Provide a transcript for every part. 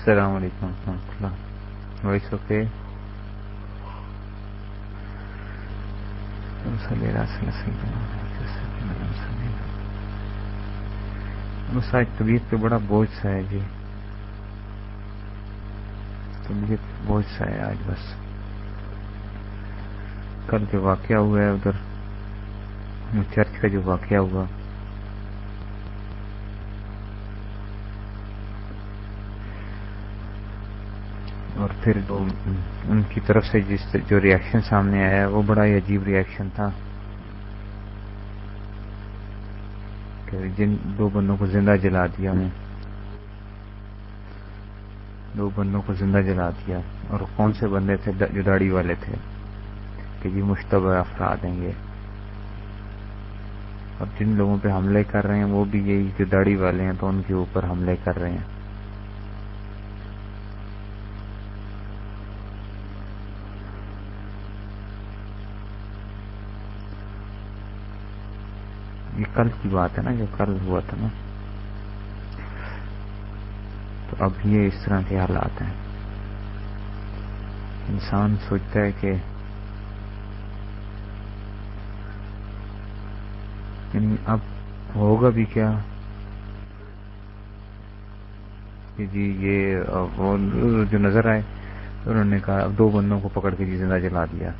السلام علیکم ورحمۃ اللہ وائس اوکے؟ بس آج طبیعت پہ بڑا بوجھ سا ہے جی۔ طبیعت بوجھ سا ہے آج بس۔ کل جو واقعہ ہوا ہے ادھر چرچ کا جو واقعہ ہوا اور پھر ان کی طرف سے جس جو ریئیکشن سامنے آیا وہ بڑا ہی عجیب ریئیکشن تھا۔ کہ جن دو بندوں کو زندہ جلا دیا۔ انہیں دو بندوں کو زندہ جلا دیا۔ اور کون سے بندے تھے؟ جو داڑھی والے تھے۔ کہ جی مشتبہ افراد ہیں یہ۔ اور جن لوگوں پہ حملے کر رہے ہیں وہ بھی یہی جو داڑھی والے ہیں تو ان کے اوپر حملے کر رہے ہیں۔ یہ کل کی بات ہے نا، جو کل ہوا تھا نا۔ تو اب یہ اس طرح کے حالات ہیں۔ انسان سوچتا ہے کہ یعنی اب ہوگا بھی کیا؟ کہ جی یہ جو نظر آئے، انہوں نے کہا اب دو بندوں کو پکڑ کے جی زندہ جلا دیا۔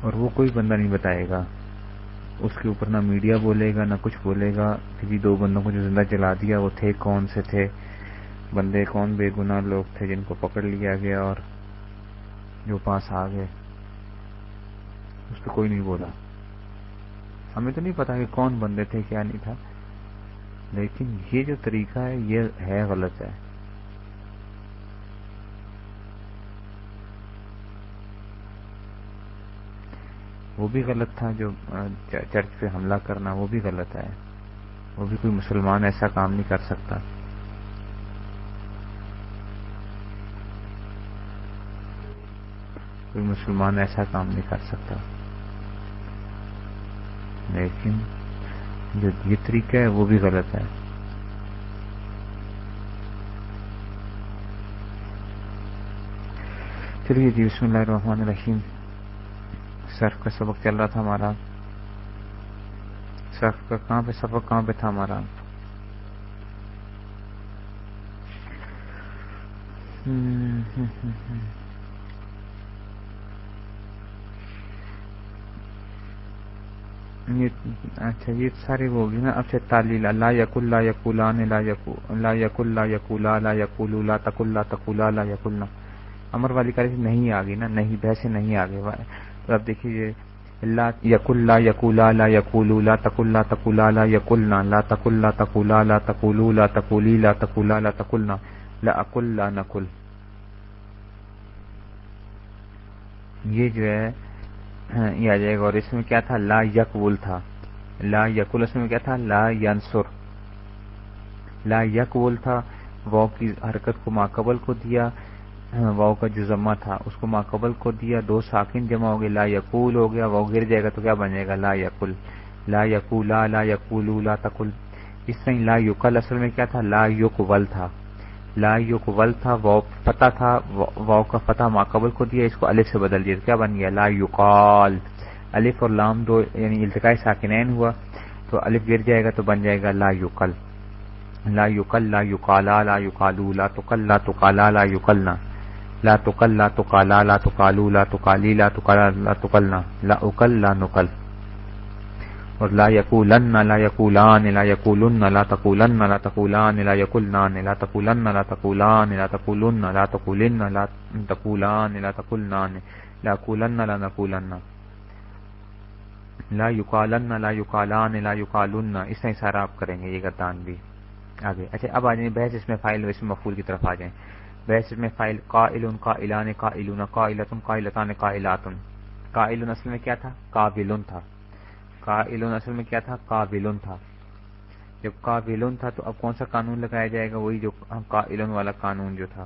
اور وہ کوئی بندہ نہیں بتائے گا۔ اس کے اوپر نہ میڈیا بولے گا، نہ کچھ بولے گا۔ کہ جی دو بندوں کو جو زندہ جلا دیا، وہ تھے، کون سے تھے؟ بندے کون بے گناہ لوگ تھے جن کو پکڑ لیا گیا اور جو پاس آ گئے؟ اس پہ کوئی نہیں بولا۔ ہمیں تو نہیں پتا کہ کون بندے تھے، کیا نہیں تھا۔ لیکن یہ جو طریقہ ہے، یہ ہے غلط ہے۔ وہ بھی غلط تھا جو چرچ پہ حملہ کرنا، وہ بھی غلط ہے۔ وہ بھی کوئی مسلمان ایسا کام نہیں کر سکتا۔ کوئی مسلمان ایسا کام نہیں کر سکتا۔ لیکن جو یہ طریقہ ہے، وہ بھی غلط ہے۔ چلیے جی بسم اللہ الرحمن الرحیم۔ سرف کا سبق چل رہا تھا ہمارا۔ سرف کا کہاں پہ سبق، کہاں پہ تھا ہمارا۔ اچھا یہ سارے وہ ہوگی نا۔ اچھا تعلیل لا یق اللہ یقولان لا یق اللہ یقولا لا یقول لا تق اللہ تقولا لا یقلنا امر والی کاری نہیں آ گئی نا، نہیں، بحث نہیں آ گئی تو اب دیکھیے اللہ یق اللہ یقولا لا یقول لا تق اللہ تقولا لا یقلنا لا تق اللہ تقولا لا تقول لا تقولی لا تقولا لا تقلنا لا اقل لا نقل یہ جو ہے، یہ آ جائے گا۔ اور اس میں کیا تھا؟ لا یقول تھا۔ لا یقول اس میں کیا تھا؟ لا ینسر لا یقول تھا۔ واؤ کی حرکت کو ماقبل کو دیا۔ واؤ کا جو ضمہ تھا، اس کو ماقبل کو دیا، دو ساکن جمع ہو گئے، لا یقول ہو گیا واؤ گر جائے گا تو کیا بن جائے گا؟ لا یقل، لا یقولا لا یقول، لا تقل۔ اس طرح لا یقل اصل میں کیا تھا؟ لا یقول تھا۔ لا یقول تھا واؤ فتح تھا واؤ کا فتح ماقبل کو دیا، اس کو الف سے بدل دیا کیا بن گیا؟ لا یقال۔ الف اور لام دو یعنی التقاء ساکنین ہوا، تو الف گر جائے گا تو بن جائے گا لا یقل۔ لا یقل، لا یقالا، لا یقالو، لا تقل، لا تقالا، لا یقلنا۔ لا تقل، لا تقالا، لا تقالو، لا تقالی، لا تقالا، لا تقلنا، لا اقل، لا نقل. اور لا یقولن، لا یقولان، لا یقولن، لا تقولن، لا تقولان، لا یقلنان لا تقولن، لا تقولان، لا تقولن لا تقولن، لا تقولان، لا تقلنان لا قولن لا نقولن. لا یقالن، لا یقالان، لا یقالن. اس طرح سارا آپ کریں گے، یہ گردان بھی. آگے. اچھا اب آ جائیں، بحث اس میں فائل و اس میں مفول کی طرف آ جائیں. بحث میں فائل قائل، قائلان، قائلون قائلۃ قائلتان، قائلات۔ قائل اصل میں کیا تھا؟ قابل تھا۔ قائل اصل میں کیا تھا؟ قابل تھا۔ جب قابل تھا تو اب کون سا قانون لگایا جائے گا؟ وہی جو قائل والا قانون جو تھا۔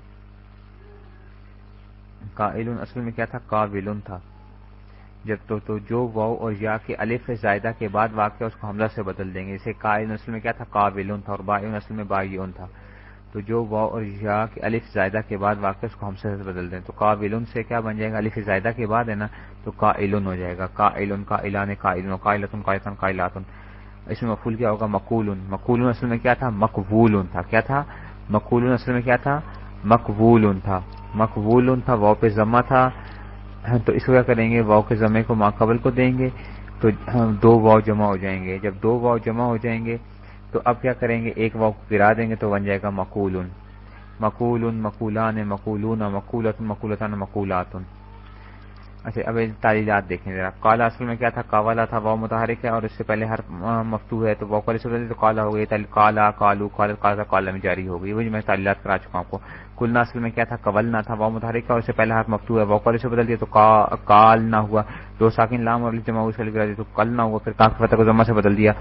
قائل اصل میں کیا تھا؟ قابل تھا۔ جب تو تو جو واؤ اور یا کے الف زائدہ کے بعد واقعہ اس کو حمزہ سے بدل دیں گے۔ اسے کا نسل میں کیا تھا؟ کا تھا اور با نسل میں با تھا۔ تو جو واؤ اور یا کے الف زائدہ کے بعد واقع اس کو ہم سے بدل دیں تو کا سے کیا بن جائے گا؟ الف زائدہ کے بعد ہے نا، تو کا ہو جائے گا۔ کا علن کا علان کا علن کا کا اس میں مقول کیا ہوگا؟ مقول مقول اصل میں کیا تھا؟ مقبول تھا۔ کیا تھا؟ مقول اصل میں کیا تھا؟ مقبول تھا۔ مقبول تھا واؤ پہ ضمہ تھا۔ تو اس کو کیا کریں گے؟ واؤ کے ضمے کو ماقبل کو دیں گے۔ تو دو واؤ جمع ہو جائیں گے۔ جب دو واؤ جمع ہو جائیں گے تو اب کیا کریں گے؟ ایک واؤ گرا دیں گے تو بن جائے گا مقول مقول مقولان، مقولون، مقولت، مقولتان مقولات اچھا اب تعلیلات دیکھیں ذرا۔ کالا اصل میں کیا تھا؟ کاوالا تھا، واؤ متحرک ہے اور اس سے پہلے ہر مفتو ہے۔ تو واؤ کالے تو کالا ہو گئی۔ کالا کالو کالا کالا کالا میں جاری ہو گئی۔ وہی میں تعلیلات کرا چکا ہوں آپ کو۔ کلنا اصل میں کیا تھا؟ کولنا تھا، واؤ متحرک ہے اور اس سے پہلے ہر مفتو ہے۔ واؤ کالے سے بدل دیا تو کال نہ ہوا۔ دو ساکن لام اور جمع اس گرا دیا تو کل نہ ہوا۔ پھر کاف فتح کو جمع سے بدل دیا۔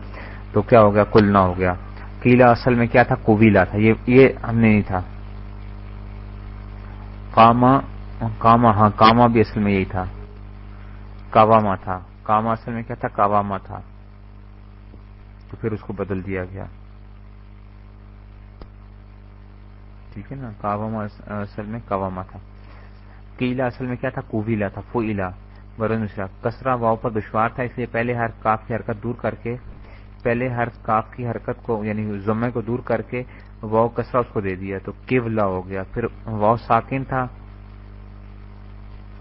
تو کیا ہو گیا؟ کل نہ ہو گیا۔ کیلا اصل میں کیا تھا؟ کوبیلا تھا۔ یہ یہ ہم نے نہیں تھا۔ کاما کاما ہاں کاما بھی اصل میں یہی تھا۔ کاواما تھا۔ کاما اصل میں کیا تھا؟ کاواما تھا۔ تو پھر اس کو بدل دیا گیا۔ ٹھیک ہے نا؟ کاواما اصل میں کاواما تھا۔ کیلا اصل میں کیا تھا؟ کوبیلا تھا۔ فولا برن کسرا واؤ پر دشوار تھا، اس لیے پہلے ہر کاف کی حرکت دور کر کے پہلے ہر کاف کی حرکت کو یعنی ضمے کو دور کر کے واؤ کسرا اس کو دے دیا، تو کیولا ہو گیا۔ پھر واؤ ساکن تھا۔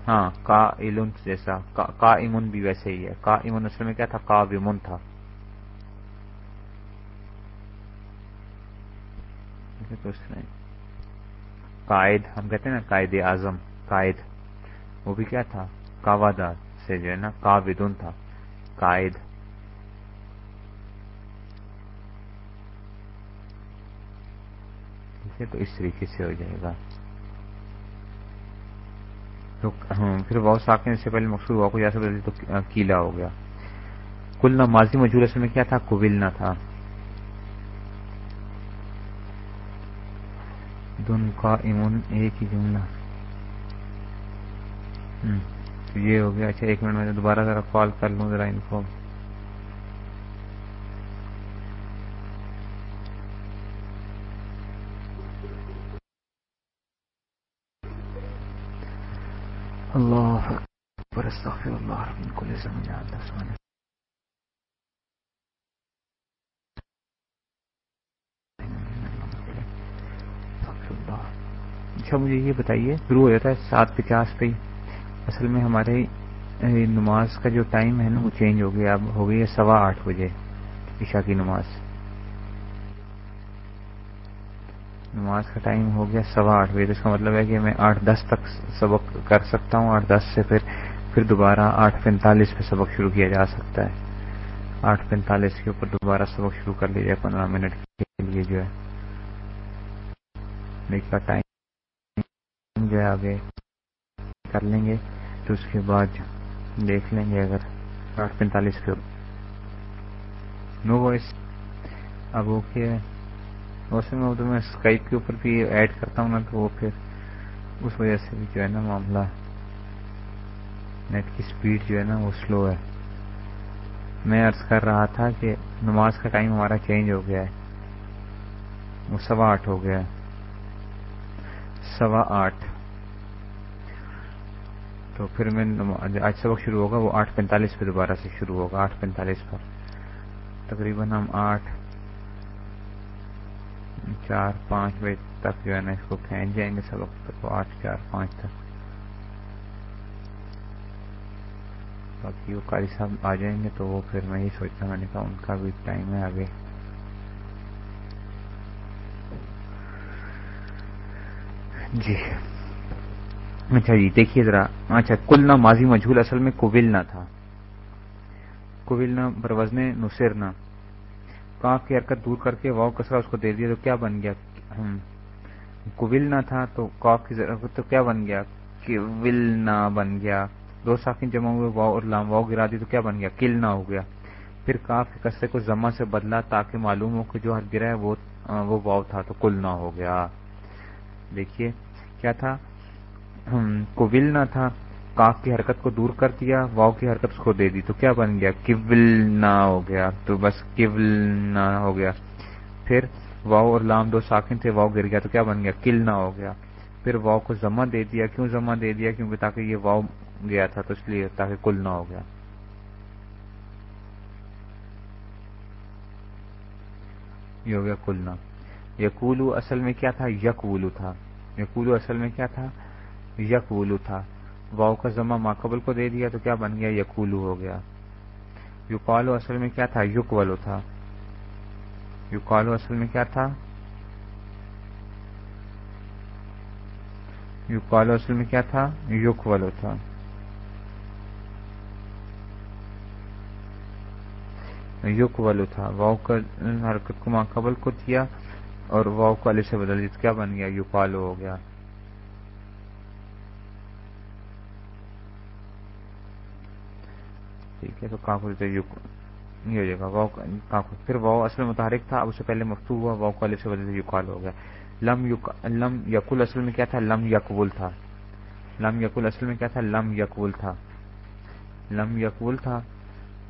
ہاں کا علن جیسا کا امن بھی ویسے ہی ہے۔ کا امن اصل میں کیا تھا؟ کا ومن تھا اچھا، قائد، ہم کہتے ہیں نا قائد اعظم، قائد۔ وہ بھی کیا تھا؟ کاوادار سے جو ہے نا کا ودن تھا۔ قائد۔ تو اس طریقے سے ہو جائے گا۔ تو پھر بہت ساکن سے پہلے مقصود ہوا کو جیسے بدل تو کیلا ہو گیا۔ کل نہ ماضی مجھول اصل میں کیا تھا؟ قبل تھا۔ دن کا امن ایک ہی جملہ۔ تو یہ ہو گیا۔ اچھا ایک منٹ میں دوبارہ ذرا کال کر لوں، ذرا ان کو اللہ اکبر، استغفر اللہ من کل زمین اللہ. اچھا مجھے یہ بتائیے، شروع ہو جاتا ہے سات پچاس پہ اصل میں ہمارے نماز کا جو ٹائم ہے نا، وہ چینج ہو گیا، اب ہو گئی ہے سوا آٹھ بجے، عشاء کی نماز. نماز کا ٹائم ہو گیا سوا آٹھ بجے۔ اس کا مطلب ہے کہ میں آٹھ دس تک سبق کر سکتا ہوں، آٹھ دس سے پھر پھر دوبارہ آٹھ پینتالیس پہ سبق شروع کیا جا سکتا ہے۔ آٹھ پینتالیس کے اوپر دوبارہ سبق شروع کر لیا جائے، پندرہ منٹ کے لیے جو ہے۔ کا ٹائم جو ہے آگے کر لیں گے، تو اس کے بعد دیکھ لیں گے اگر آٹھ پینتالیس پہ نو وائس۔ اب اوکے ویسے میں میں اسکائپ کے اوپر بھی ایڈ کرتا ہوں نا تو وہ پھر اس وجہ سے بھی جو ہے نا معاملہ نیٹ کی اسپیڈ جو ہے نا وہ سلو ہے۔ میں ارض کر رہا تھا کہ نماز کا ٹائم ہمارا چینج ہو گیا ہے۔ وہ سوا آٹھ ہو گیا سوا آٹھ۔ تو پھر میں آج سبق شروع ہوگا، وہ آٹھ پینتالیس پہ دوبارہ سے شروع ہوگا، آٹھ پینتالیس پر۔ تقریباً ہم آٹھ چار پانچ بجے تک جو ہے نا اس کو پھینک جائیں گے سبق تک آٹھ چار پانچ تک۔ باقی وہ قاری صاحب آ جائیں گے تو وہ پھر میں یہ سوچتا میں نے کہا ان کا بھی ٹائم ہے آگے۔ جی۔ اچھا جی دیکھیے ذرا۔ اچھا کل نہ ماضی مجھول اصل میں کوبل نہ تھا۔ کوبل بروزن نصر نہ کاف کی حرکت دور کر کے واؤ کسرا اس کو دے دیا تو کیا بن گیا؟ کوول نہ تھا تو کاف کی ضرورت تو کیا بن گیا؟ ول نہ بن گیا۔ دو ساکن جمع ہوئے واؤ اور لام واؤ گرا دی تو کیا بن گیا؟ کل نہ ہو گیا۔ پھر کاف کے کسرے کو زما سے بدلا تاکہ معلوم ہو کہ جو ہر گرا ہے وہ واؤ تھا تو کل نہ ہو گیا۔ دیکھیے، کیا تھا؟ کوول نہ تھا کاف کی حرکت کو دور کر دیا واؤ کی حرکت اس کو دے دی، تو کیا بن گیا؟ کبل نہ ہو گیا، تو بس کبل نہ ہو گیا۔ پھر واؤ اور لام دو ساکن تھے واؤ گر گیا، تو کیا بن گیا؟ کل نہ ہو گیا۔ پھر واؤ کو جمع دے دیا، کیوں جمع دے دیا؟ کیونکہ تاکہ یہ واؤ گیا تھا، تو اس لیے تاکہ کل نہ ہو گیا۔ یہ ہو گیا کلنا یقولو اصل میں کیا تھا؟ یک ولو تھا۔ یقولو اصل میں کیا تھا؟ یک ولو تھا۔ واؤ کا ضمہ ماقبل کو دے دیا تو کیا بن گیا؟ یقولو ہو گیا۔ یو اصل میں کیا تھا؟ یق تھا۔ یو اصل میں کیا تھا؟ یو اصل میں کیا تھا؟ یق تھا۔ یق ولو تھا۔ واؤ کا حرکت کو ماقبل کو دیا اور واؤ کو علی سے بدل دیا کیا بن گیا؟ یو ہو گیا۔ ٹھیک ہے تو کہاں کو یہ ہو جائے گا، واؤ پھر واؤ اصل متحرک تھا، اب اس سے پہلے مفتو ہوا، واؤ کو علی سے بدل ہو گیا۔ لم لم یقل اصل میں کیا تھا؟ لم یقول تھا۔ لم یقل اصل میں کیا تھا؟ لم یقول تھا۔ لم یقول تھا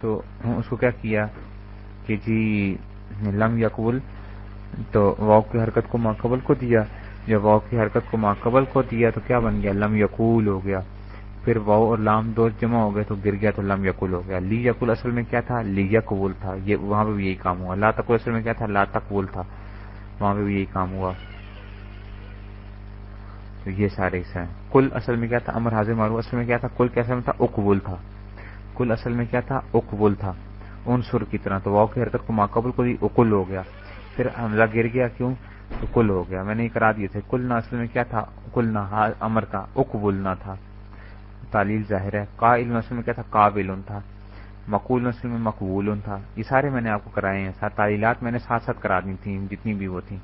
تو اس کو کیا کیا کہ جی لم یقول تو واؤ کی حرکت کو ماقبل کو دیا۔ جب واؤ کی حرکت کو ماقبل کو دیا تو کیا بن گیا؟ لم یقول ہو گیا۔ پھر واؤ اور لام دو جمع ہو گئے تو گر گیا تو لم یقول ہو گیا۔ لی یقول اصل میں کیا تھا؟ لی یقول تھا۔ یہ وہاں پہ بھی یہی کام ہوا۔ لا تقول اصل میں کیا تھا؟ لا تقول تھا۔ وہاں پہ بھی یہی کام ہوا۔ تو یہ سارے حصے ہیں۔ کل اصل میں کیا تھا؟ امر حاضر مارو۔ اصل میں کیا تھا؟ کل کیسے میں تھا؟ اقبول تھا۔ کل اصل میں کیا تھا؟ اقبول تھا۔ ان سر کی طرح۔ تو واؤ کی حرکت کو ماقبل کو دی اکل ہو گیا۔ پھر حملہ گر گیا کیوں؟ تو کل ہو گیا۔ میں نے کرا دیے تھے۔ کل نہ اصل میں کیا تھا؟ کل نہ امر کا۔ اقبول نہ تھا۔ تعلیل ظاہر ہے۔ کا علم اصل میں کیا تھا؟ قابل تھا۔ مقول نسل میں مقبول تھا۔ یہ سارے میں نے آپ کو کرائے ہیں۔ ساتھ تعلیلات میں نے ساتھ ساتھ کرا دی تھیں، جتنی بھی وہ تھیں۔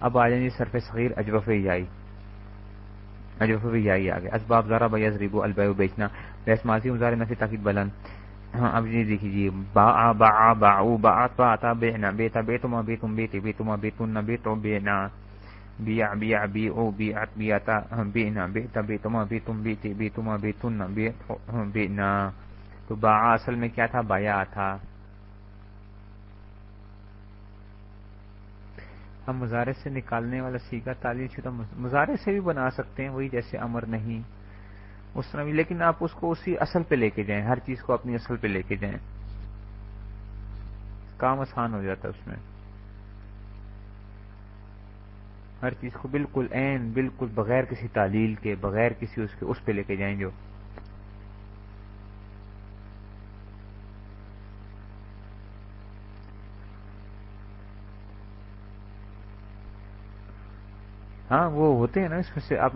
اب آ جائیں گے سرف صغیر اجوف یائی۔ اجوف یائی آ گئے اسباب ذرا بیز ریبو البیو بیچنا۔ بیس ماضی مزار نفی تاکید بلند۔ ہاں اب یہ دیکھیے با با با او، با با تا بینا بیتا، بیتما، بیتم، بیتی، بیتما، بیتن بیتو بینا۔ بیا بیا بی او بی ات تا بینا بیتا بیتما بیتم بیتی بیتما بیتن بینا تو با، اصل میں کیا تھا؟ بایا تھا. ہم مظاہرے سے نکالنے والا سیگا تعلیم شدہ مظاہرے سے بھی بنا سکتے ہیں، وہی جیسے امر نہیں. اس طرح بھی، لیکن آپ اس کو اسی اصل پہ لے کے جائیں، ہر چیز کو اپنی اصل پہ لے کے جائیں. کام آسان ہو جاتا ہے اس میں. ہر چیز کو بالکل این بالکل بغیر کسی تعلیل کے، بغیر کسی اس کے، اس پہ لے کے جائیں جو۔ ہاں وہ ہوتے ہیں نا، اس میں سے آپ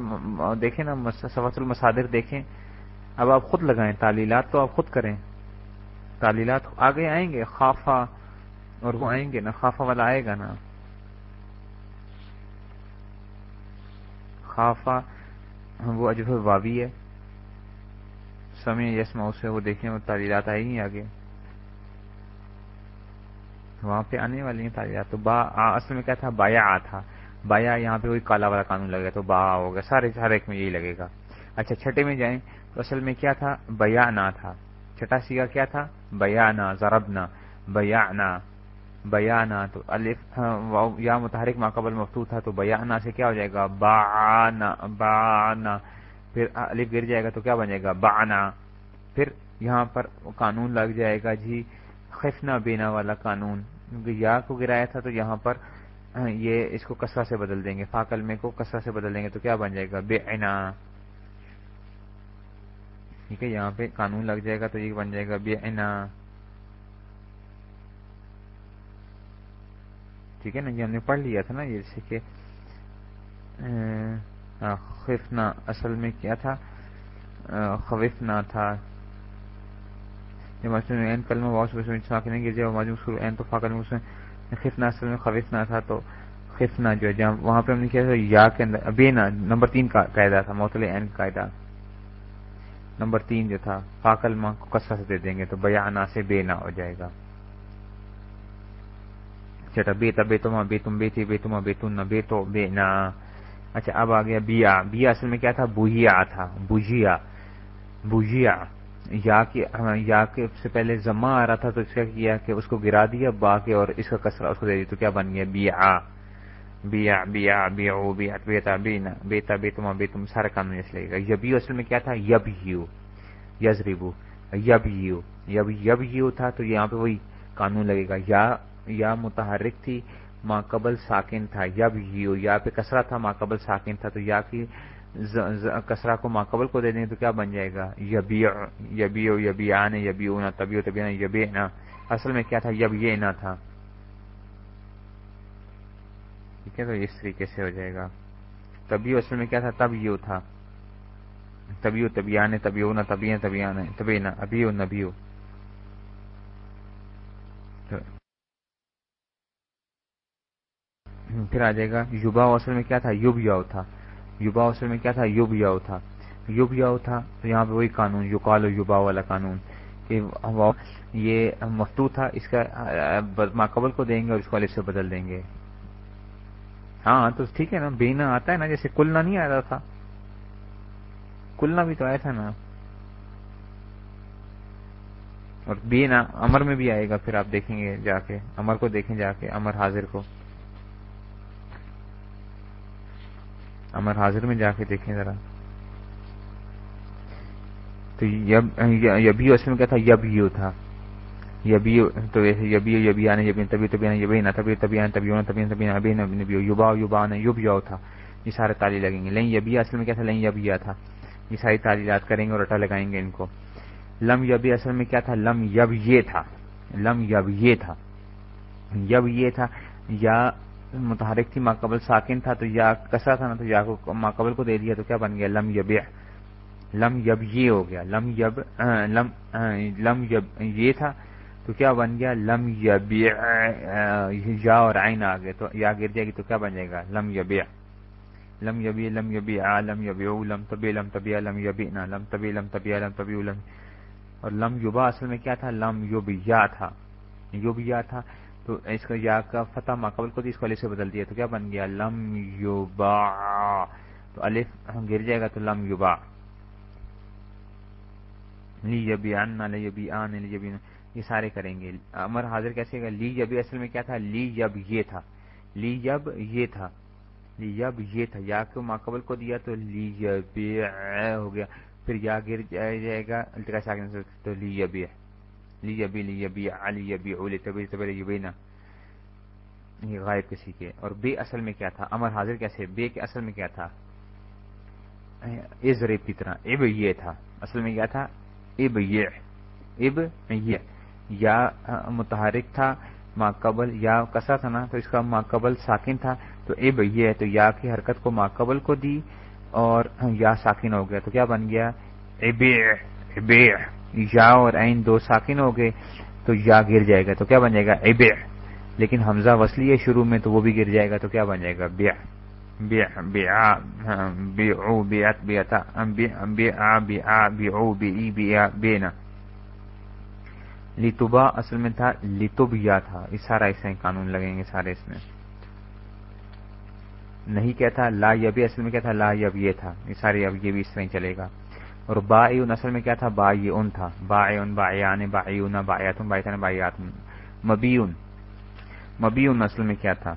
دیکھیں نا سفت المصادر دیکھیں۔ اب آپ خود لگائیں تعلیلات تو آپ خود کریں۔ تعلیلات آگے آئیں گے خافا اور وہ آئیں گے نا خافا والا آئے گا نا۔ خافا وہ اجب واوی ہے۔ سمے یسما اسے وہ دیکھیں وہ تعلیلات آئیں گی آگے۔ وہاں پہ آنے والی ہیں تعلیلات۔ تو با اصل میں کیا تھا؟ بایا آ تھا۔ بایا یہاں پہ وہی کالا والا قانون لگے تو با ہوگا سارے، ہر ایک میں یہی لگے گا۔ اچھا چھٹے میں جائیں۔ تو اصل میں کیا تھا؟ بیا نا تھا۔ چھٹا سیگا کیا تھا؟ بیا نا، ضرب نا۔ بیا نا۔ بیا نا تو الف ہاں، یا متحرک ماقبل مفتو تھا تو بیا نا سے کیا ہو جائے گا؟ با با پھر الف گر جائے گا تو کیا بنے گا؟ بانا پھر یہاں پر قانون لگ جائے گا جی خفنا بینا والا قانون یا کو گرایا تھا تو یہاں پر ہاں، یہ اس کو کسرا سے بدل دیں گے، فاقل میں کو کسرا سے بدل دیں گے تو کیا بن جائے گا؟ بے اینا ٹھیک ہے، یہاں پہ قانون لگ جائے گا تو یہ بن جائے گا بے اینا ٹھیک ہے نا یہ ہم نے پڑھ لیا تھا نا جیسے کہ خفنا اصل میں کیا تھا؟ خوفنا تھا۔ کل میں بہت نہیں گر جائے تو فاقل میں اس میں خفنا اصل میں خفنا تھا، تو خفنا جو ہے، جہاں وہاں پہ ہم نے کیا تھا، یا کے اندر، ابھی نا، نمبر تین کا قاعدہ تھا موتل این قاعدہ۔ نمبر تین جو تھا فاقل ماں کو کسا سے دے دیں گے، تو بیانا سے بے نہ ہو جائے گا۔ چٹا بیتا بے تما بے تم بیتی بے تما بے تم اچھا اب آ گیا بیا۔ بیا اصل میں کیا تھا؟ بوہیا تھا۔ بوجیا۔ بوجیا۔ یا کہ، یا سے پہلے زما آ رہا تھا تو اس کا کیا کہ اس کو گرا دیا با کے اور اس کا کسرا اس کو دے دیا تو کیا بن گیا؟ بیا۔ بیا بیا بیا بیتا بینا بیتا بیتما بیتم سارا قانون اس لگے گا۔ یبیو اصل میں کیا تھا؟ یب یو یزریبو۔ یب یو یب یب یو تھا تو یہاں پہ وہی قانون لگے گا۔ یا یا متحرک تھی ماں قبل ساکن تھا یب یو یا پہ کسرا تھا ماں قبل ساکن تھا، تو یا کی کسرا کو ماقبل کو دے دیں تو کیا بن جائے گا؟ یبی یبی یبی آنے یبی اونا تبھی تبھی نا اصل میں کیا تھا؟ یب یہ نہ تھا۔ ٹھیک ہے، تو اس طریقے سے ہو جائے گا۔ تبھی اصل میں کیا تھا؟ تب یو تھا۔ تبھی تبھی آنے تبھی اونا تبھی تبھی آنے تبھی پھر آ جائے گا، یوبا اصل میں کیا تھا؟ یوب یو تھا۔ یوبا اصل میں کیا تھا؟ یوب یاؤ تھا۔ یوب یاؤ تھا تو یہاں پہ وہی قانون یوکال و یوبا والا قانون کہ یہ مفتو تھا، اس کا ماقبل کو دیں گے اور اس کو الف سے بدل دیں گے۔ ہاں تو ٹھیک ہے نا بینا آتا ہے نا، جیسے کلنا نہیں آتا تھا۔ کلنا بھی تو آیا تھا نا۔ اور بینا امر میں بھی آئے گا، پھر آپ دیکھیں گے جا کے۔ امر کو دیکھیں جا کے امر حاضر کو۔ امر حاضر میں جا کے دیکھیں ذرا۔ تو یبی اصل میں کیا تھا یب یو تھا۔ یبی تو یبی یبی آنے، یبی تبھی تبھی یبی نہ تبھی تبھی آنے، تبھی تبھی تبھی ابھی نبی یوبا یوبا نے یوب یو تھا۔ یہ سارے تالی لگیں گے۔ لیں یبی اصل میں کیا تھا لیں یبیا تھا۔ یہ ساری تعلیلات کریں گے اور اٹا لگائیں گے ان کو۔ لم یبی اصل میں کیا تھا؟ لم یب یہ تھا۔ لم یب یہ تھا۔ یب یہ تھا۔ یا متحرک تھی ماقبل ساکن تھا، تو یا کسا تھا نا، تو یا کو ماقبل کو دے دیا تو کیا بن گیا؟ لم یب لم یب یہ ہو گیا۔ لم یب لم لم یب یہ تھا، تو کیا بن گیا؟ لم یب یا اور آئین آ گئے، تو یا گر جائے گی تو کیا بن جائے گا؟ لم یب لم یبی لم یبی آ لم یب لم طبی لم طبی لم یبی نہ لم طبی لم طبی لم طبی لم۔ اور لم یوبا اصل میں کیا تھا؟ لم یوب یا تھا۔ یوب یا تھا۔ تو اس کا یا کا فتح ماقبل کو اس کو الف سے بدل دیا تو کیا بن گیا؟ لم یوبا. تو الف گر جائے گا تو لم یوبا. لی یبی ان لی یبی آن لی یبی یہ سارے کریں گے. امر حاضر کیسے گا؟ لی یبی اصل میں کیا تھا؟ لی یب یہ تھا. لی یب یہ تھا. لی یب یہ تھا. یا کو ماقبل کو دیا تو لی یب ہو گیا. پھر یا گر جائے گا. التقا ساکن تو لی یبی لی ابی لی ابی علی ابی اولی یبینا یہ غائب کسی کے۔ اور بے اصل میں کیا تھا؟ امر حاضر کیسے؟ بے کے اصل میں کیا تھا؟ از کی طرح۔ اب یہ تھا۔ اصل میں کیا تھا؟ اب یہ۔ اب یہ۔ یا متحرک تھا، ماقبل، یا کسا تھا نا، تو اس کا ماقبل ساکن تھا۔ تو اب یہ ہے، تو یا کی حرکت کو ماقبل کو دی اور یا ساکن ہو گیا۔ تو کیا بن گیا؟ اب یا اور عین دو ساکن ہو گئے تو یا گر جائے گا تو کیا بن جائے گا اب لیکن حمزہ وصلی ہے شروع میں تو وہ بھی گر جائے گا تو کیا بن جائے گا بیا بیا بینا لتوبا اصل میں تھا لتوب یا تھا اس سارا اس میں قانون لگیں گے سارے اس میں نہیں کیا تھا لا یبی اصل میں کیا تھا لا یب یہ تھا یہ سارے اب یہ بھی اس طرح چلے گا اور با اصل میں کیا تھا؟ با تھا۔ با اون با با بایاتن بایاتن بایاتن مبیون۔ مبیون اصل میں کیا تھا؟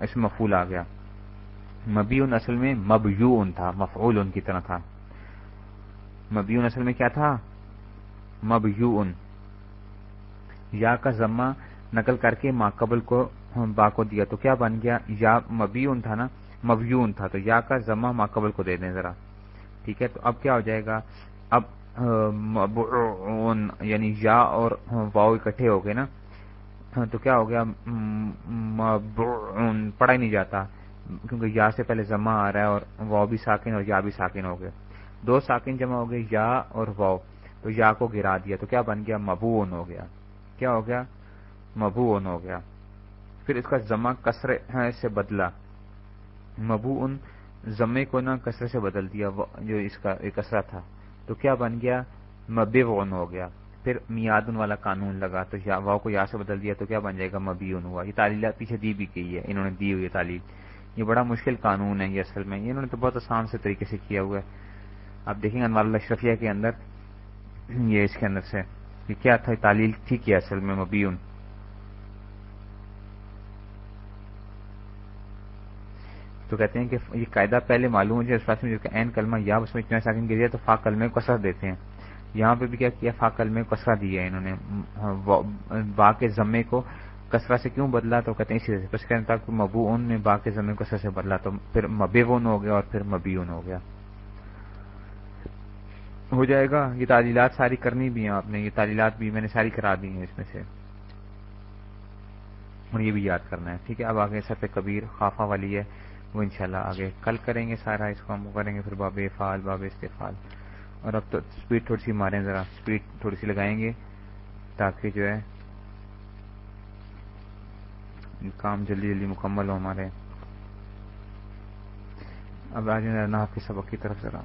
اس میں مفول آ گیا۔ مبیون اصل میں مبیون تھا مفعول ان کی طرح تھا۔ مبیون اصل میں کیا تھا؟ مبیون۔ یا کا ضمہ نقل کر کے ماقبل کو با کو دیا تو کیا بن گیا؟ یا مبیون تھا نا؟ مبیون تھا تو یا کا ضمہ ماقبل کو دے دیں ذرا۔ ٹھیک ہے، تو اب کیا ہو جائے گا؟ اب یعنی یا اور واؤ اکٹھے ہو گئے نا؟ تو کیا ہو گیا؟ پڑھا ہی نہیں جاتا، کیونکہ یا سے پہلے جمع آ رہا ہے اور واؤ بھی ساکن اور یا بھی ساکن ہو گئے۔ دو ساکن جمع ہو گئے، یا اور واؤ تو یا کو گرا دیا، تو کیا بن گیا؟ مبو ہو گیا۔ کیا ہو گیا؟ مبو ہو گیا۔ پھر اس کا جمع کسرے سے بدلا مبو ان زمے کو نا کثرے سے بدل دیا جو اس کا کسرا تھا۔ تو کیا بن گیا؟ مبے ون ہو گیا۔ پھر میادن والا قانون لگا، تو واؤ کو یا سے بدل دیا تو کیا بن جائے گا؟ مبیون ہوا۔ یہ تعلیمات پیچھے دی بھی گئی ہے، انہوں نے دی ہوئی تعلیم یہ بڑا مشکل قانون ہے یہ اصل میں۔ انہوں نے تو بہت آسان سے طریقے سے کیا ہوا ہے۔ آپ دیکھیں گے انوار اللہ کے اندر، یہ اس کے اندر سے۔ کہ کیا تھا؟ تعلیل تھی کیا اصل میں؟ مبیون تو کہتے ہیں کہ یہ قاعدہ پہلے معلوم ہو جائے، اس پاس میں جو کہ این کلمہ یا اس میں اتنا ساکن گر تو فا کلمے کو کسر دیتے ہیں۔ یہاں پہ بھی کیا کیا، فا کلمے کو کسرا دیا ہے انہوں نے۔ با کے ضمے کو کسرا سے کیوں بدلا؟ تو کہتے ہیں اسی طرح سے۔ تھا کہ مبو ان نے با کے ضمے کو سے بدلا، تو پھر مبے ون ہو گیا اور پھر مبیون ہو گیا۔ ہو جائے گا، یہ تعلیلات ساری کرنی بھی ہیں آپ نے، یہ تعلیلات بھی میں نے ساری کرا دی ہیں اس میں سے۔ اور یہ بھی یاد کرنا ہے، ٹھیک ہے؟ اب آگے سر کبیر خافا والی ہے۔ وہ انشاءاللہ آگے کل کریں گے سارا اس کو ہم کریں گے، پھر باب فال باب استفال اور اب تو اسپیڈ تھوڑی سی ماریں، ذرا اسپیڈ تھوڑی سی لگائیں گے تاکہ جو ہے کام جلدی جلدی مکمل ہو ہمارے۔ اب آج نہ آپ کے سبق کی طرف ذرا۔